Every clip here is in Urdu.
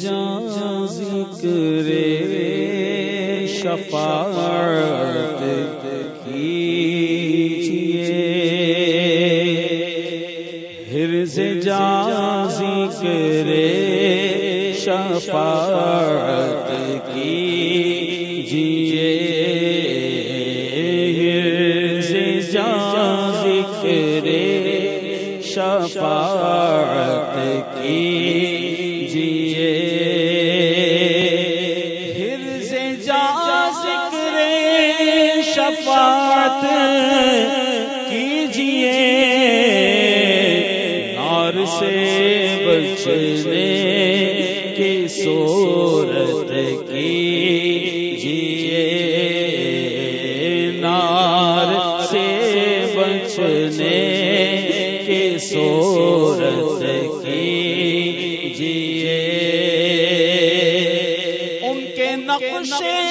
جان ذکر شفاعت کیجیے ہرز جان ذکر شفاعت کیجیے شفاعت کی جیے کیجیے ہرز جان ذکر شفاعت کیجیے نار سے بچنے کی صورت کیجیے نار سے بچنے کی جیے ان کے نقشے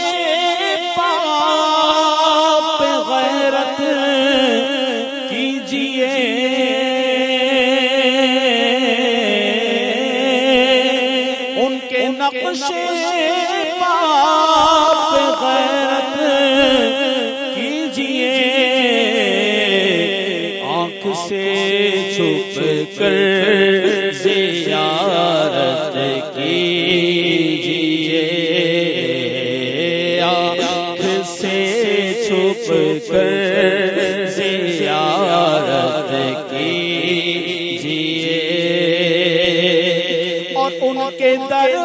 کر زیارت کیجیے آنکھ سے چھپ کر زیارت اور ان کے در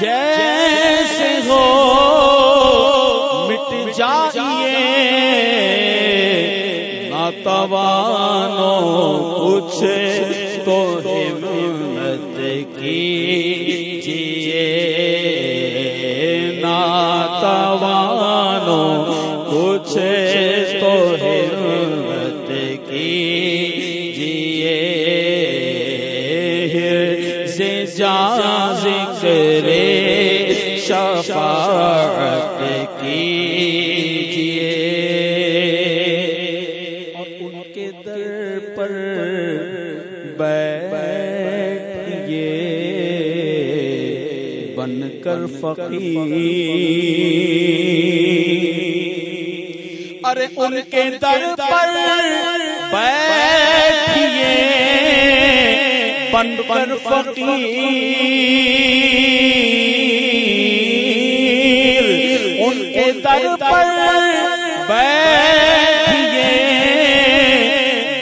جیسے ہو مٹ جائیے۔ ناتوانو کچھ تو ہمت کی جیے سے جا ذکر شفاعت کیجیے اور ان کے در پر بیٹھئے بن کر فقیر۔ ارے، ان کے در پر بیٹھئے بن کر فقیر، ان کے در پر بیٹھئے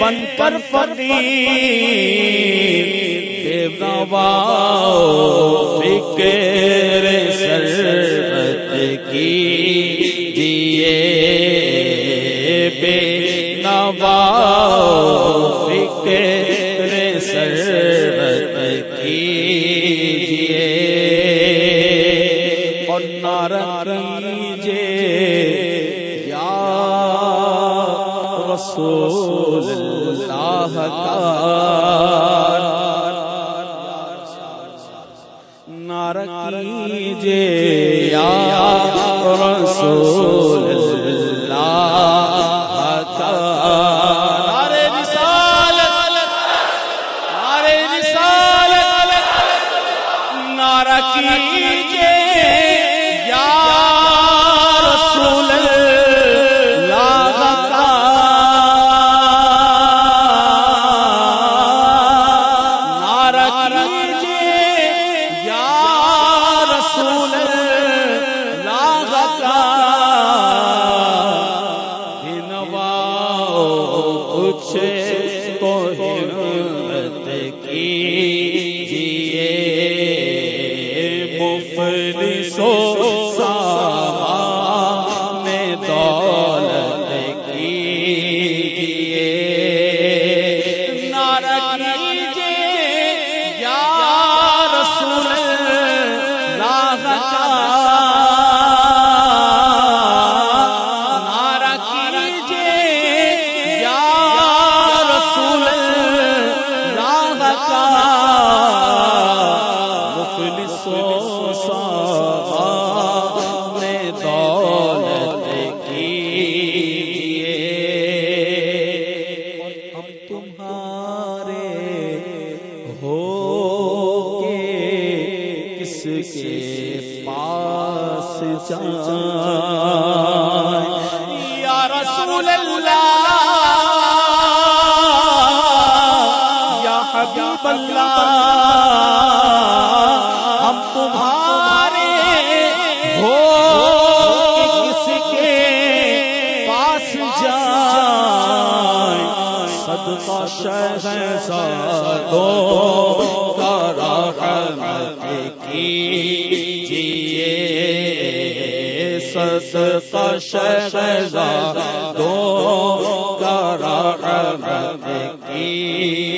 بن کر فقیر دیوا فکر سربت کی دیے بے نوا فکر سربت کی دیے اور نارنجے یا رسول اللہ کا نارکی جے یا رسول اللہ مفلسو کے پاس یا رسول اللہ، یا حبیب اللہ، ہم تمہارے ہو کس کے پاس جائیں صدقہ شہزادوں کا رحمت کیجیے صدقہ شہزادوں کا رحمت کیجیے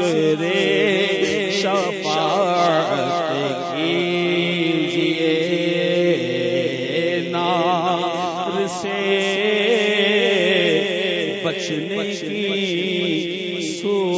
ذکر شفاعت کیجیے نار سے بچنے کی سو